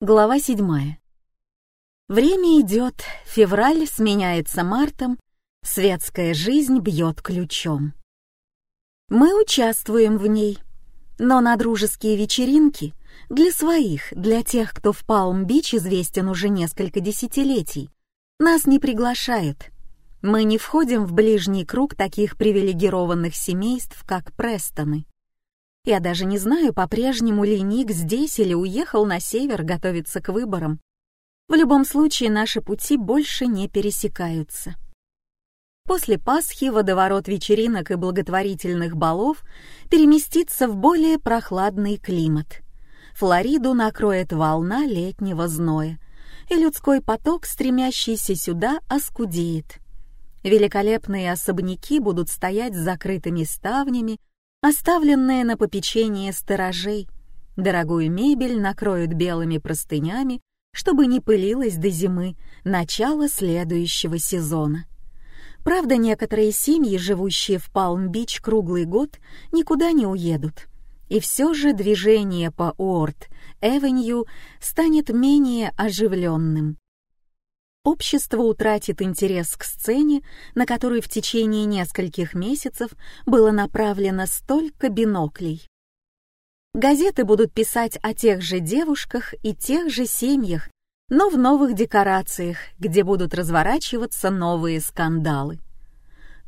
Глава седьмая. Время идет, февраль сменяется мартом, светская жизнь бьет ключом. Мы участвуем в ней, но на дружеские вечеринки для своих, для тех, кто в Палм-Бич известен уже несколько десятилетий, нас не приглашают. Мы не входим в ближний круг таких привилегированных семейств, как Престоны. Я даже не знаю, по-прежнему ли Ник здесь или уехал на север готовиться к выборам. В любом случае, наши пути больше не пересекаются. После Пасхи водоворот вечеринок и благотворительных балов переместится в более прохладный климат. Флориду накроет волна летнего зноя, и людской поток, стремящийся сюда, оскудеет. Великолепные особняки будут стоять с закрытыми ставнями, оставленные на попечение сторожей. Дорогую мебель накроют белыми простынями, чтобы не пылилась до зимы, начала следующего сезона. Правда, некоторые семьи, живущие в Палм-Бич круглый год, никуда не уедут. И все же движение по Уорд-Эвенью станет менее оживленным. Общество утратит интерес к сцене, на которую в течение нескольких месяцев было направлено столько биноклей. Газеты будут писать о тех же девушках и тех же семьях, но в новых декорациях, где будут разворачиваться новые скандалы.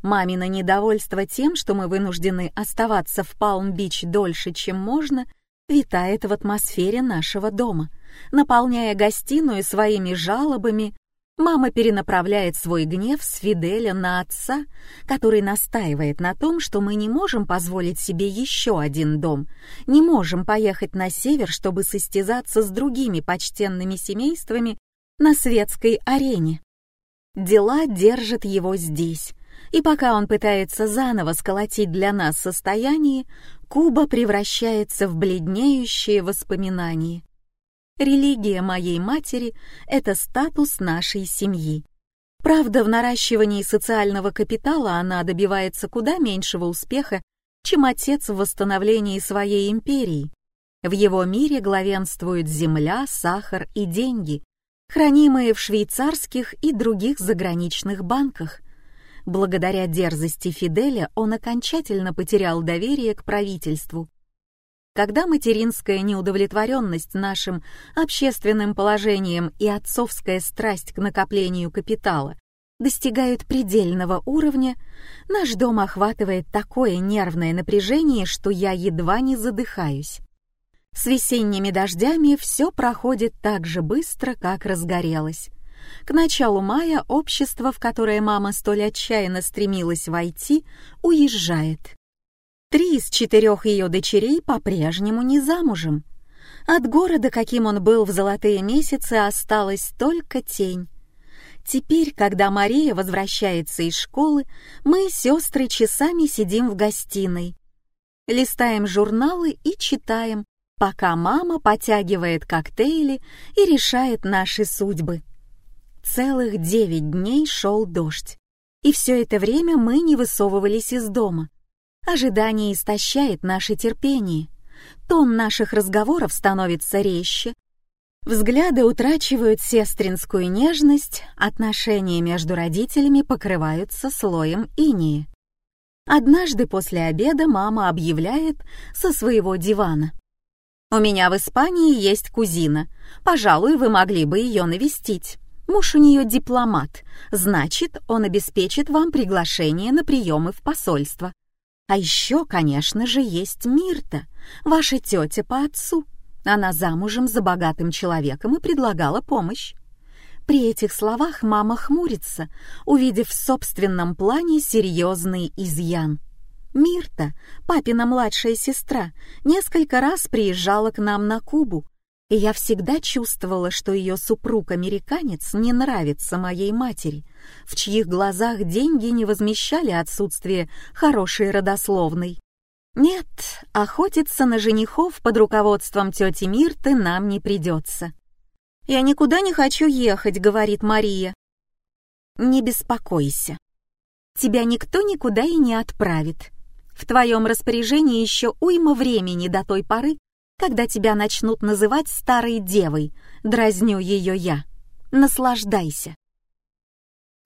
Мамино недовольство тем, что мы вынуждены оставаться в Палм-Бич дольше, чем можно, витает в атмосфере нашего дома, наполняя гостиную своими жалобами. Мама перенаправляет свой гнев с Фиделя на отца, который настаивает на том, что мы не можем позволить себе еще один дом, не можем поехать на север, чтобы состязаться с другими почтенными семействами на светской арене. Дела держат его здесь, и пока он пытается заново сколотить для нас состояние, Куба превращается в бледнеющие воспоминания. Религия моей матери — это статус нашей семьи. Правда, в наращивании социального капитала она добивается куда меньшего успеха, чем отец в восстановлении своей империи. В его мире главенствуют земля, сахар и деньги, хранимые в швейцарских и других заграничных банках — Благодаря дерзости Фиделя он окончательно потерял доверие к правительству. Когда материнская неудовлетворенность нашим общественным положением и отцовская страсть к накоплению капитала достигают предельного уровня, наш дом охватывает такое нервное напряжение, что я едва не задыхаюсь. С весенними дождями все проходит так же быстро, как разгорелось. К началу мая общество, в которое мама столь отчаянно стремилась войти, уезжает. Три из четырех ее дочерей по-прежнему не замужем. От города, каким он был в золотые месяцы, осталась только тень. Теперь, когда Мария возвращается из школы, мы, сестры, часами сидим в гостиной. Листаем журналы и читаем, пока мама потягивает коктейли и решает наши судьбы. Целых девять дней шел дождь. И все это время мы не высовывались из дома. Ожидание истощает наше терпение. Тон наших разговоров становится резче. Взгляды утрачивают сестринскую нежность, отношения между родителями покрываются слоем инии. Однажды после обеда мама объявляет со своего дивана. «У меня в Испании есть кузина. Пожалуй, вы могли бы ее навестить». Муж у нее дипломат, значит, он обеспечит вам приглашение на приемы в посольство. А еще, конечно же, есть Мирта, ваша тетя по отцу. Она замужем за богатым человеком и предлагала помощь. При этих словах мама хмурится, увидев в собственном плане серьезный изъян. Мирта, папина младшая сестра, несколько раз приезжала к нам на Кубу, и я всегда чувствовала, что ее супруг-американец не нравится моей матери, в чьих глазах деньги не возмещали отсутствие хорошей родословной. Нет, охотиться на женихов под руководством тети Мирты нам не придется. «Я никуда не хочу ехать», — говорит Мария. «Не беспокойся. Тебя никто никуда и не отправит. В твоем распоряжении еще уйма времени до той поры, когда тебя начнут называть старой девой, дразню ее я. Наслаждайся.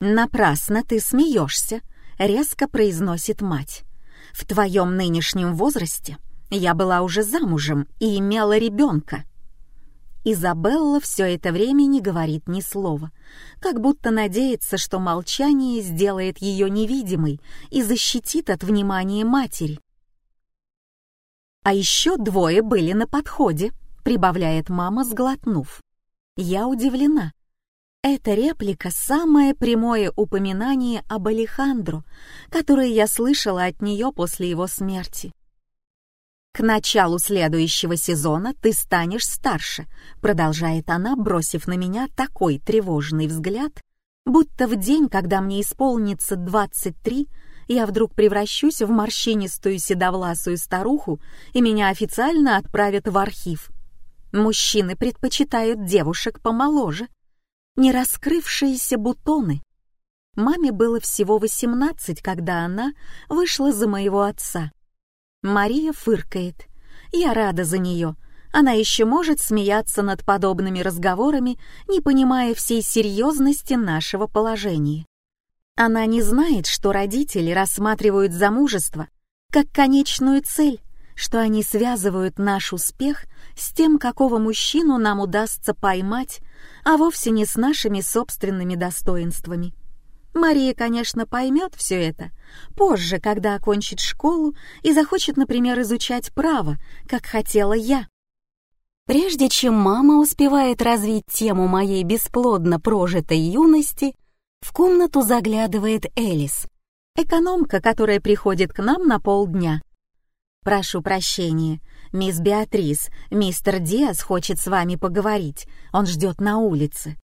Напрасно ты смеешься, резко произносит мать. В твоем нынешнем возрасте я была уже замужем и имела ребенка. Изабелла все это время не говорит ни слова, как будто надеется, что молчание сделает ее невидимой и защитит от внимания матери. «А еще двое были на подходе», — прибавляет мама, сглотнув. Я удивлена. Эта реплика — самое прямое упоминание об Алехандро, которое я слышала от нее после его смерти. «К началу следующего сезона ты станешь старше», — продолжает она, бросив на меня такой тревожный взгляд, будто в день, когда мне исполнится 23, я вдруг превращусь в морщинистую седовласую старуху, и меня официально отправят в архив. Мужчины предпочитают девушек помоложе. Не раскрывшиеся бутоны. Маме было всего 18, когда она вышла за моего отца. Мария фыркает. Я рада за нее. Она еще может смеяться над подобными разговорами, не понимая всей серьезности нашего положения. Она не знает, что родители рассматривают замужество как конечную цель, что они связывают наш успех с тем, какого мужчину нам удастся поймать, а вовсе не с нашими собственными достоинствами. Мария, конечно, поймет все это позже, когда окончит школу и захочет, например, изучать право, как хотела я. Прежде чем мама успевает развить тему моей бесплодно прожитой юности, в комнату заглядывает Элис, экономка, которая приходит к нам на полдня. «Прошу прощения, мисс Беатрис, мистер Диас хочет с вами поговорить, он ждет на улице».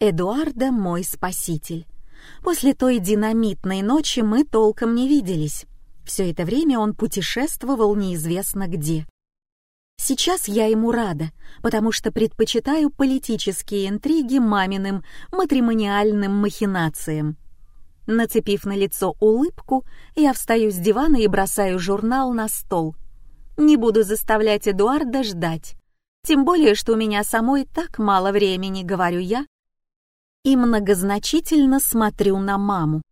Эдуарда мой спаситель. После той динамитной ночи мы толком не виделись. Все это время он путешествовал неизвестно где. Сейчас я ему рада, потому что предпочитаю политические интриги маминым матримониальным махинациям. Нацепив на лицо улыбку, я встаю с дивана и бросаю журнал на стол. Не буду заставлять Эдуарда ждать. Тем более, что у меня самой так мало времени, говорю я, и многозначительно смотрю на маму.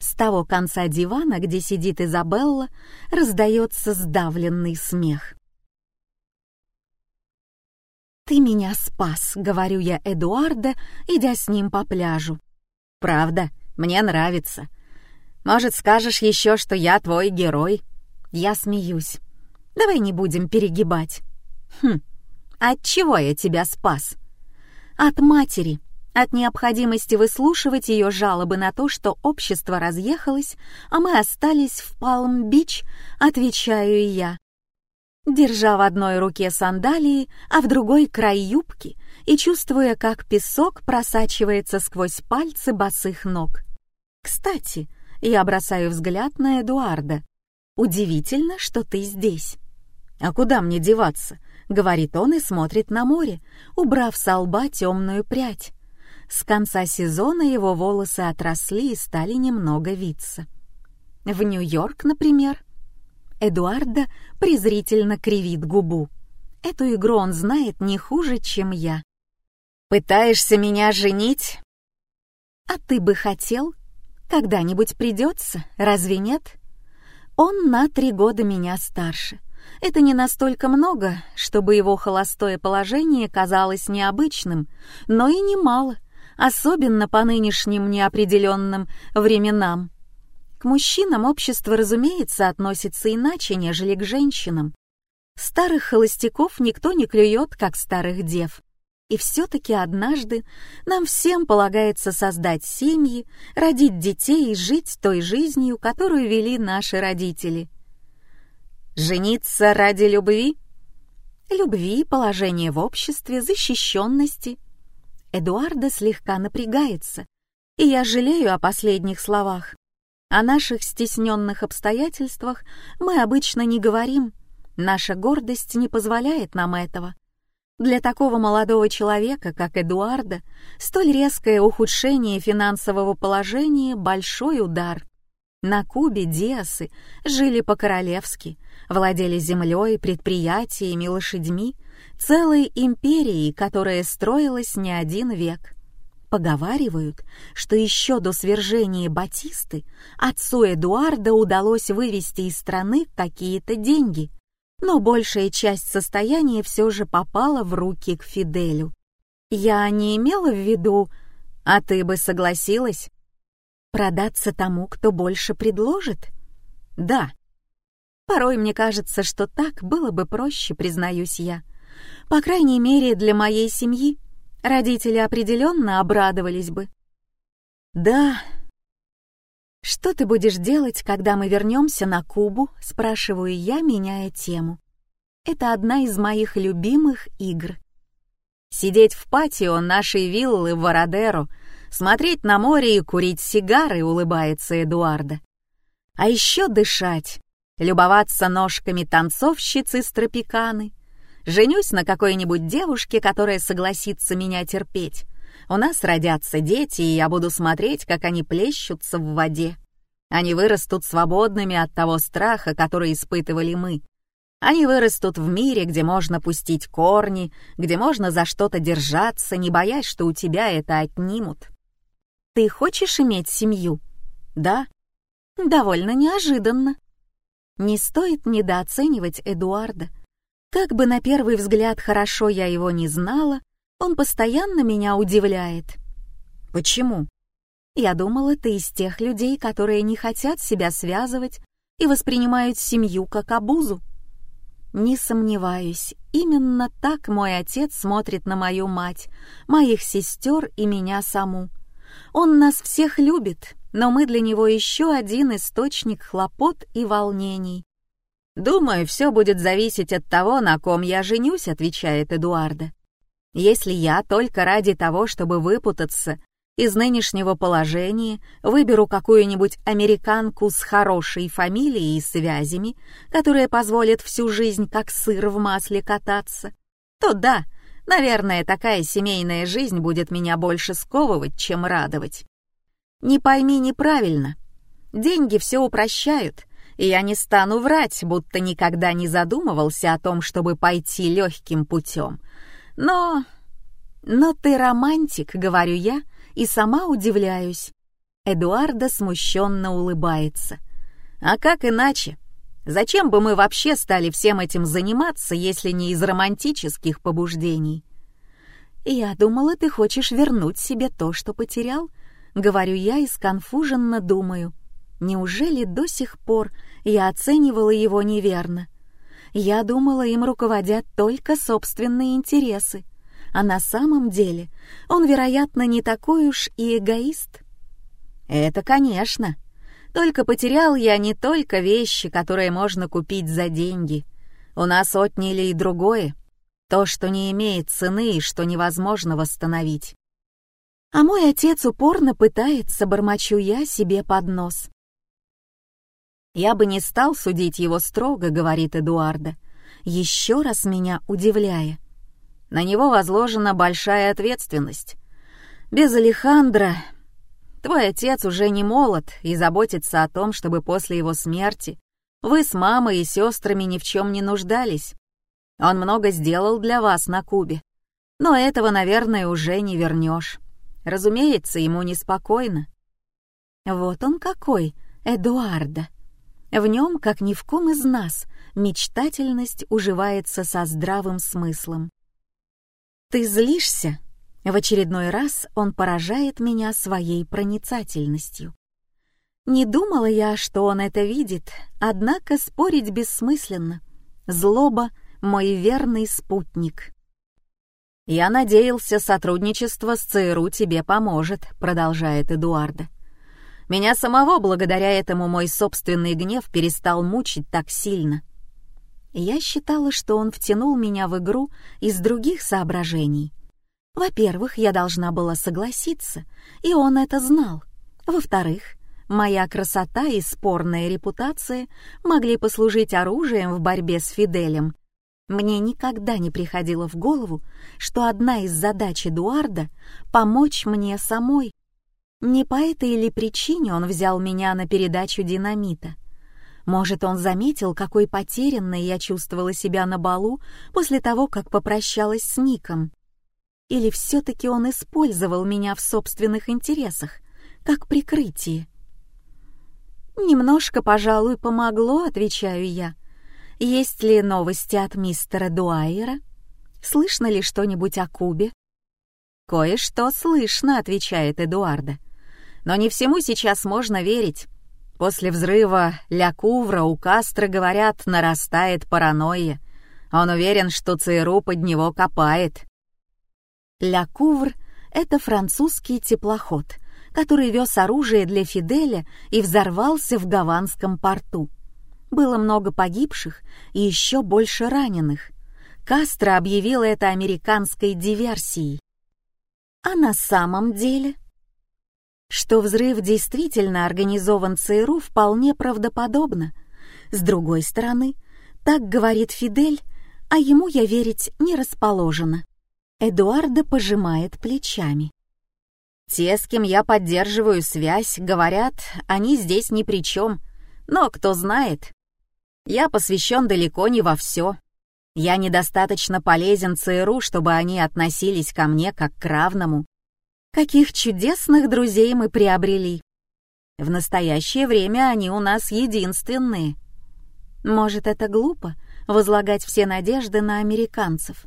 С того конца дивана, где сидит Изабелла, раздается сдавленный смех. «Ты меня спас», — говорю я Эдуарда, идя с ним по пляжу. «Правда, мне нравится. Может, скажешь еще, что я твой герой?» Я смеюсь. «Давай не будем перегибать». «Хм, от чего я тебя спас?» «От матери», от необходимости выслушивать ее жалобы на то, что общество разъехалось, а мы остались в Палм-Бич, отвечаю я держа в одной руке сандалии, а в другой край юбки и чувствуя, как песок просачивается сквозь пальцы босых ног. «Кстати, я бросаю взгляд на Эдуарда. Удивительно, что ты здесь». «А куда мне деваться?» — говорит он и смотрит на море, убрав со лба темную прядь. С конца сезона его волосы отросли и стали немного виться. В Нью-Йорк, например, Эдуарда презрительно кривит губу. Эту игру он знает не хуже, чем я. «Пытаешься меня женить?» «А ты бы хотел? Когда-нибудь придется, разве нет?» Он на три года меня старше. Это не настолько много, чтобы его холостое положение казалось необычным, но и немало, особенно по нынешним неопределенным временам. К мужчинам общество, разумеется, относится иначе, нежели к женщинам. Старых холостяков никто не клюет, как старых дев. И все-таки однажды нам всем полагается создать семьи, родить детей и жить той жизнью, которую вели наши родители. Жениться ради любви? Любви, положения в обществе, защищенности. Эдуарда слегка напрягается, и я жалею о последних словах. О наших стесненных обстоятельствах мы обычно не говорим. Наша гордость не позволяет нам этого. Для такого молодого человека, как Эдуарда, столь резкое ухудшение финансового положения — большой удар. На Кубе диасы жили по-королевски, владели землей, предприятиями, лошадьми, целой империей, которая строилась не один век. Поговаривают, что еще до свержения Батисты отцу Эдуарда удалось вывести из страны какие-то деньги, но большая часть состояния все же попала в руки к Фиделю. Я не имела в виду, а ты бы согласилась? Продаться тому, кто больше предложит? Да. Порой мне кажется, что так было бы проще, признаюсь я. По крайней мере, для моей семьи. Родители определенно обрадовались бы. Да. Что ты будешь делать, когда мы вернемся на Кубу? Спрашиваю я, меняя тему. Это одна из моих любимых игр. Сидеть в патио нашей виллы в Вородеро, смотреть на море и курить сигары, улыбается Эдуарда. А еще дышать, любоваться ножками танцовщицы с тропиканы. Женюсь на какой-нибудь девушке, которая согласится меня терпеть. У нас родятся дети, и я буду смотреть, как они плещутся в воде. Они вырастут свободными от того страха, который испытывали мы. Они вырастут в мире, где можно пустить корни, где можно за что-то держаться, не боясь, что у тебя это отнимут. Ты хочешь иметь семью? Да. Довольно неожиданно. Не стоит недооценивать Эдуарда. Как бы на первый взгляд хорошо я его не знала, он постоянно меня удивляет. Почему? Я думала, ты из тех людей, которые не хотят себя связывать и воспринимают семью как обузу. Не сомневаюсь, именно так мой отец смотрит на мою мать, моих сестер и меня саму. Он нас всех любит, но мы для него еще один источник хлопот и волнений. «Думаю, все будет зависеть от того, на ком я женюсь», — отвечает Эдуарда. «Если я только ради того, чтобы выпутаться из нынешнего положения, выберу какую-нибудь американку с хорошей фамилией и связями, которая позволит всю жизнь как сыр в масле кататься, то да, наверное, такая семейная жизнь будет меня больше сковывать, чем радовать. Не пойми неправильно. Деньги все упрощают, и я не стану врать, будто никогда не задумывался о том, чтобы пойти легким путем. Но... Но ты романтик, говорю я, и сама удивляюсь. Эдуарда смущенно улыбается. А как иначе? Зачем бы мы вообще стали всем этим заниматься, если не из романтических побуждений? Я думала, ты хочешь вернуть себе то, что потерял, говорю я и сконфуженно думаю. Неужели до сих пор я оценивала его неверно? Я думала, им руководят только собственные интересы, а на самом деле он, вероятно, не такой уж и эгоист. Это, конечно. Только потерял я не только вещи, которые можно купить за деньги. У нас отняли и другое, то, что не имеет цены и что невозможно восстановить. А мой отец упорно пытается, бормочу я себе под нос. «Я бы не стал судить его строго», — говорит Эдуарда, еще раз меня удивляя. На него возложена большая ответственность. Без Алехандра твой отец уже не молод и заботится о том, чтобы после его смерти вы с мамой и сестрами ни в чем не нуждались. Он много сделал для вас на Кубе, но этого, наверное, уже не вернешь. Разумеется, ему неспокойно. Вот он какой, Эдуарда. В нем, как ни в ком из нас, мечтательность уживается со здравым смыслом. «Ты злишься?» В очередной раз он поражает меня своей проницательностью. Не думала я, что он это видит, однако спорить бессмысленно. Злоба — мой верный спутник. «Я надеялся, сотрудничество с ЦРУ тебе поможет», — продолжает Эдуарда. Меня самого благодаря этому мой собственный гнев перестал мучить так сильно. Я считала, что он втянул меня в игру из других соображений. Во-первых, я должна была согласиться, и он это знал. Во-вторых, моя красота и спорная репутация могли послужить оружием в борьбе с Фиделем. Мне никогда не приходило в голову, что одна из задач Эдуарда — помочь мне самой. Не по этой или причине он взял меня на передачу динамита. Может, он заметил, какой потерянной я чувствовала себя на балу после того, как попрощалась с Ником. Или все-таки он использовал меня в собственных интересах, как прикрытие. «Немножко, пожалуй, помогло», — отвечаю я. «Есть ли новости от мистера Дуайера? Слышно ли что-нибудь о Кубе?» «Кое-что слышно», — отвечает Эдуарда. «Но не всему сейчас можно верить. После взрыва Ля Кувра у Кастро, говорят, нарастает паранойя. Он уверен, что ЦРУ под него копает. Ля Кувр — это французский теплоход, который вез оружие для Фиделя и взорвался в Гаванском порту. Было много погибших и еще больше раненых. Кастро объявил это американской диверсией. А на самом деле... Что взрыв действительно организован ЦРУ вполне правдоподобно. С другой стороны, так говорит Фидель, а ему я верить не расположена. Эдуарда пожимает плечами. «Те, с кем я поддерживаю связь, говорят, они здесь ни при чем. Но кто знает. Я посвящен далеко не во все. Я недостаточно полезен ЦРУ, чтобы они относились ко мне как к равному. Каких чудесных друзей мы приобрели. В настоящее время они у нас единственные. Может, это глупо — возлагать все надежды на американцев.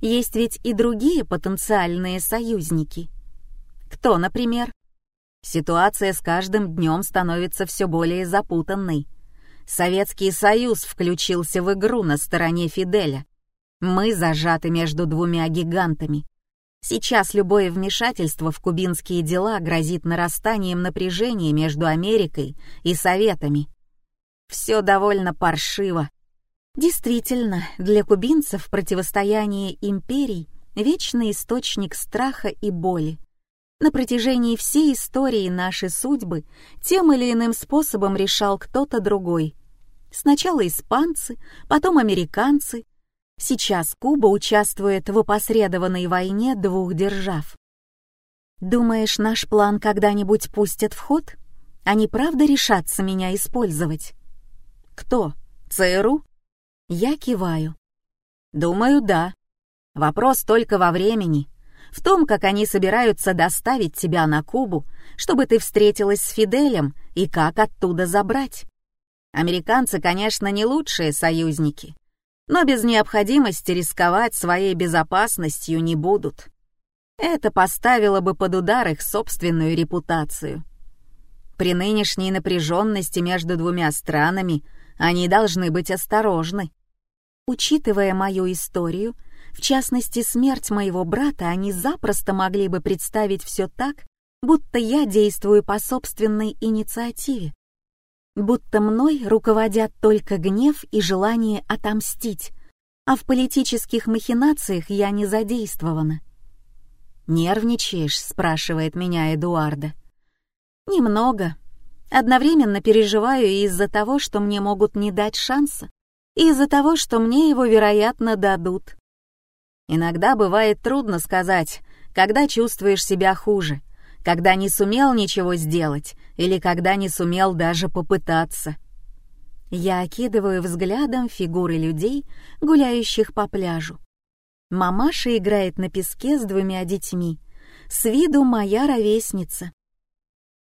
Есть ведь и другие потенциальные союзники. Кто, например? Ситуация с каждым днем становится все более запутанной. Советский Союз включился в игру на стороне Фиделя. Мы зажаты между двумя гигантами. Сейчас любое вмешательство в кубинские дела грозит нарастанием напряжения между Америкой и Советами. Все довольно паршиво. Действительно, для кубинцев противостояние империй — вечный источник страха и боли. На протяжении всей истории нашей судьбы тем или иным способом решал кто-то другой. Сначала испанцы, потом американцы. Сейчас Куба участвует в опосредованной войне двух держав. Думаешь, наш план когда-нибудь пустят в ход? Они правда решатся меня использовать? Кто? ЦРУ? Я киваю. Думаю, да. Вопрос только во времени. В том, как они собираются доставить тебя на Кубу, чтобы ты встретилась с Фиделем и как оттуда забрать. Американцы, конечно, не лучшие союзники, но без необходимости рисковать своей безопасностью не будут. Это поставило бы под удар их собственную репутацию. При нынешней напряженности между двумя странами они должны быть осторожны. Учитывая мою историю, в частности смерть моего брата, они запросто могли бы представить все так, будто я действую по собственной инициативе. Будто мной руководят только гнев и желание отомстить, а в политических махинациях я не задействована. «Нервничаешь?» — спрашивает меня Эдуарда. «Немного. Одновременно переживаю из-за того, что мне могут не дать шанса, из-за того, что мне его, вероятно, дадут. Иногда бывает трудно сказать, когда чувствуешь себя хуже, когда не сумел ничего сделать или когда не сумел даже попытаться. Я окидываю взглядом фигуры людей, гуляющих по пляжу. Мамаша играет на песке с двумя детьми. С виду моя ровесница.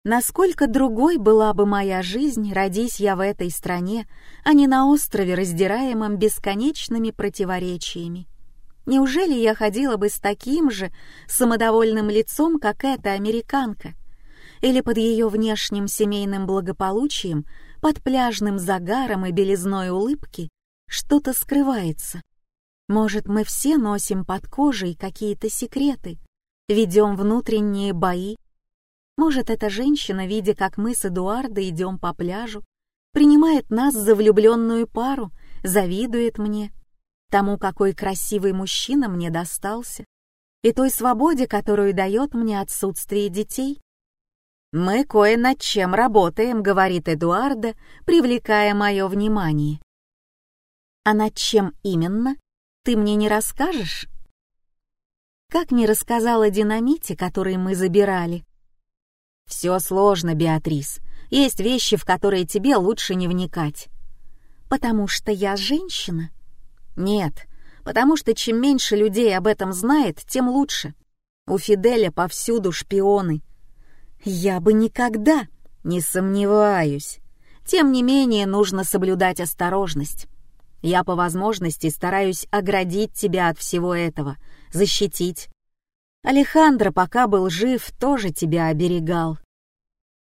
Насколько другой была бы моя жизнь, родись я в этой стране, а не на острове, раздираемом бесконечными противоречиями. Неужели я ходила бы с таким же самодовольным лицом, как эта американка? Или под ее внешним семейным благополучием, под пляжным загаром и белизной улыбки что-то скрывается? Может, мы все носим под кожей какие-то секреты, ведем внутренние бои, может, эта женщина, видя, как мы с Эдуардо идем по пляжу, принимает нас за влюбленную пару, завидует мне, тому, какой красивый мужчина мне достался, и той свободе, которую дает мне отсутствие детей. «Мы кое над чем работаем», — говорит Эдуарда, привлекая мое внимание. «А над чем именно? Ты мне не расскажешь?» Как не рассказала динамите, который мы забирали, «Все сложно, Беатрис. Есть вещи, в которые тебе лучше не вникать». «Потому что я женщина?» «Нет, потому что чем меньше людей об этом знает, тем лучше. У Фиделя повсюду шпионы». «Я бы никогда...» «Не сомневаюсь. Тем не менее, нужно соблюдать осторожность. Я по возможности стараюсь оградить тебя от всего этого, защитить. Алехандро, пока был жив, тоже тебя оберегал.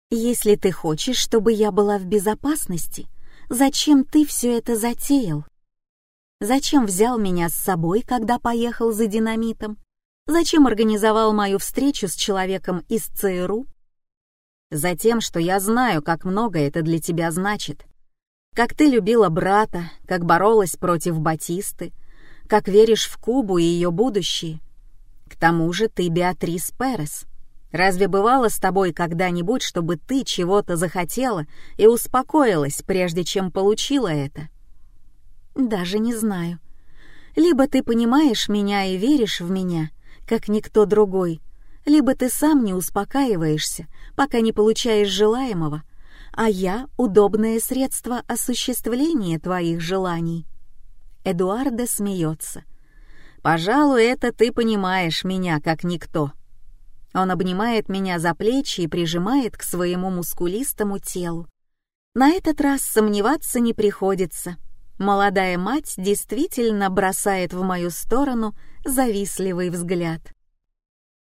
Если ты хочешь, чтобы я была в безопасности, зачем ты все это затеял? Зачем взял меня с собой, когда поехал за динамитом? Зачем организовал мою встречу с человеком из ЦРУ? Затем, что я знаю, как много это для тебя значит. Как ты любила брата, как боролась против Батисты, как веришь в Кубу и ее будущее. К тому же ты Беатрис Перес. Разве бывало с тобой когда-нибудь, чтобы ты чего-то захотела и успокоилась, прежде чем получила это? Даже не знаю. Либо ты понимаешь меня и веришь в меня, как никто другой, либо ты сам не успокаиваешься, пока не получаешь желаемого, а я — удобное средство осуществления твоих желаний. Эдуарда смеется — Пожалуй, это ты понимаешь меня как никто. Он обнимает меня за плечи и прижимает к своему мускулистому телу. На этот раз сомневаться не приходится. Молодая мать действительно бросает в мою сторону завистливый взгляд.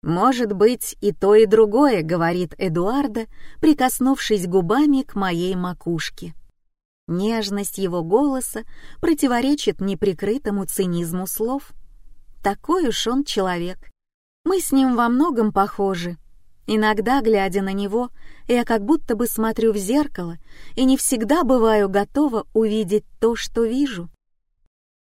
«Может быть, и то, и другое», — говорит Эдуарда, прикоснувшись губами к моей макушке. Нежность его голоса противоречит неприкрытому цинизму слов — такой уж он человек. Мы с ним во многом похожи. Иногда, глядя на него, я как будто бы смотрю в зеркало и не всегда бываю готова увидеть то, что вижу.